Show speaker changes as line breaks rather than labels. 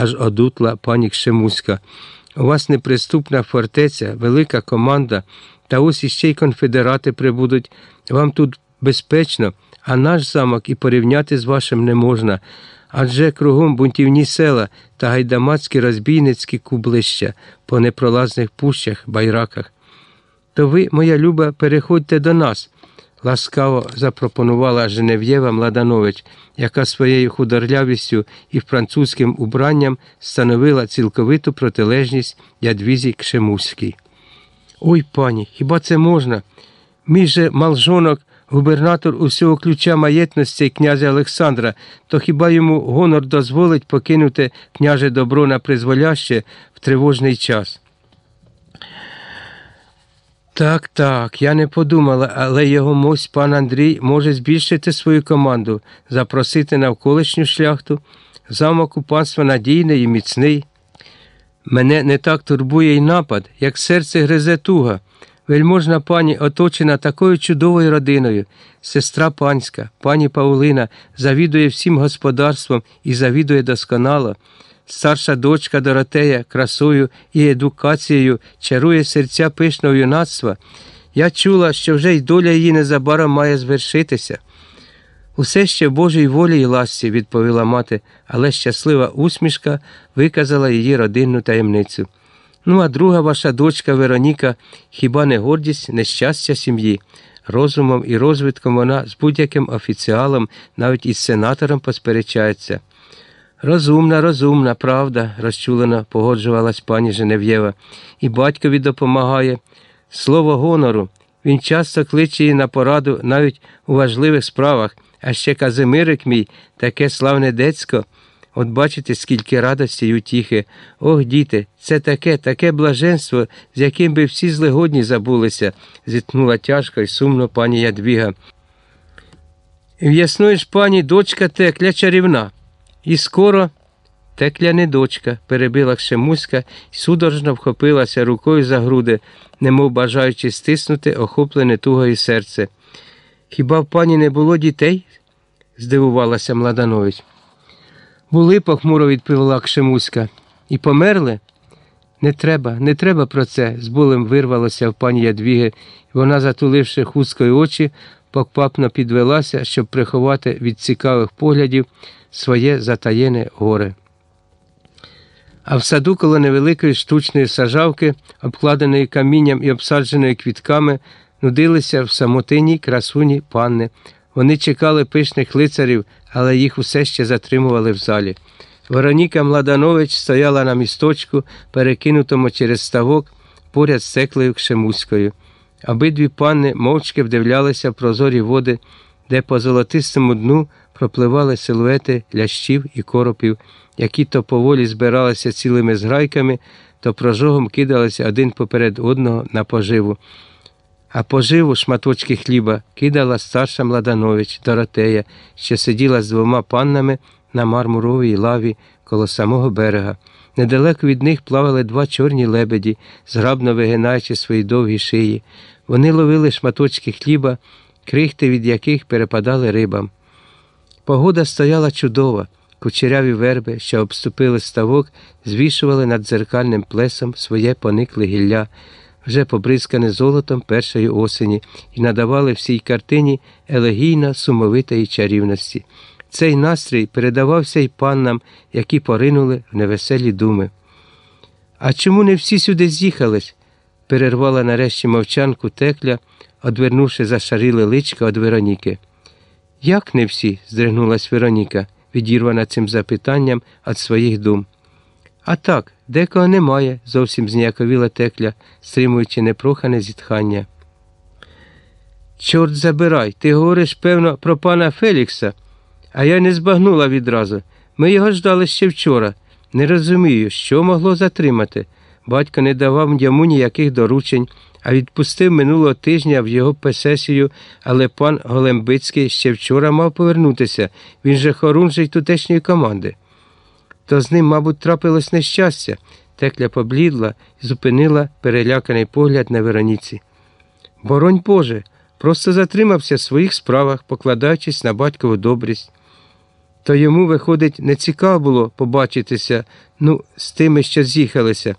аж одутла пані Кшемуська. У вас неприступна фортеця, велика команда, та ось іще й конфедерати прибудуть. Вам тут безпечно, а наш замок і порівняти з вашим не можна. Адже кругом бунтівні села та гайдамацькі розбійницькі кублища по непролазних пущах, байраках. То ви, моя люба, переходьте до нас, ласкаво запропонувала Женев'єва Младанович, яка своєю худорлявістю і французьким убранням становила цілковиту протилежність ядвізі Кшемуській. Ой, пані, хіба це можна? Мій же малжонок, губернатор усього ключа маєтності князя Олександра, то хіба йому гонор дозволить покинути княже добро на призволяще в тривожний час? Так, так, я не подумала, але його мость пан Андрій може збільшити свою команду, запросити навколишню шляхту. Замок у панства надійний і міцний. Мене не так турбує й напад, як серце гризе туга. Вельможна пані оточена такою чудовою родиною. Сестра панська, пані Паулина, завідує всім господарством і завідує досконало. Старша дочка Доротея красою і едукацією чарує серця пишного юнацтва. Я чула, що вже й доля її незабаром має звершитися. Усе ще в Божій волі і ласці, відповіла мати, але щаслива усмішка виказала її родинну таємницю. Ну, а друга ваша дочка Вероніка хіба не гордість, не щастя сім'ї. Розумом і розвитком вона з будь-яким офіціалом, навіть із сенатором посперечається. Розумна, розумна, правда, розчулено погоджувалась пані Женев'єва. І батькові допомагає. Слово гонору. Він часто кличе її на пораду навіть у важливих справах, а ще Казимирик мій, таке славне децько. От бачите, скільки радості й утіхи. Ох, діти, це таке, таке блаженство, з яким би всі злигодні забулися, зітхнула тяжко й сумно пані Ядвіга. В'ясної ж пані дочка текля чарівна. І скоро текля не дочка, перебила Кшемуська і судорожно вхопилася рукою за груди, немов бажаючи стиснути охоплене тугою серце. Хіба в пані не було дітей? здивувалася Младанович. Були, похмуро відповіла Кшемуська. І померли? Не треба, не треба про це, з болем вирвалося в пані Ядвіги, і вона, затуливши хусткою очі, поквапно підвелася, щоб приховати від цікавих поглядів своє затаєне горе. А в саду коло невеликої штучної сажавки, обкладеної камінням і обсадженої квітками, нудилися в самотиній красуні панни. Вони чекали пишних лицарів, але їх усе ще затримували в залі. Вероніка Младанович стояла на місточку, перекинутому через ставок, поряд з цеклею Кшемуською. Обидві панни мовчки вдивлялися в прозорі води, де по золотистому дну пропливали силуети лящів і коропів, які то поволі збиралися цілими зграйками, то прожогом кидалися один поперед одного на поживу. А поживу шматочки хліба кидала старша Младанович Доротея, що сиділа з двома паннами на мармуровій лаві коло самого берега. Недалеко від них плавали два чорні лебеді, зграбно вигинаючи свої довгі шиї. Вони ловили шматочки хліба, крихти від яких перепадали рибам. Погода стояла чудова, кучеряві верби, що обступили ставок, звішували над дзеркальним плесом своє поникле гілля, вже побризкане золотом першої осені, і надавали всій картині елегійно сумовитої чарівності. Цей настрій передавався й паннам, які поринули в невеселі думи. А чому не всі сюди з'їхались? перервала нарешті мовчанку текля, одвернувши зашаріле личка від Вероніки. Як не всі? здригнулась Вероніка, відірвана цим запитанням від своїх дум. А так, декого немає, зовсім зніяковіла текля, стримуючи непрохане зітхання. Чорт забирай, ти говориш, певно, про пана Фелікса, а я не збагнула відразу. Ми його ждали ще вчора. Не розумію, що могло затримати. Батько не давав йому ніяких доручень, а відпустив минулого тижня в його песесію, але пан Голембицький ще вчора мав повернутися, він же хорунжий тутешньої команди. То з ним, мабуть, трапилось нещастя. Текля поблідла і зупинила переляканий погляд на Вероніці. Боронь Боже, просто затримався в своїх справах, покладаючись на батькову добрість. То йому, виходить, не цікаво було побачитися, ну, з тими, що з'їхалися.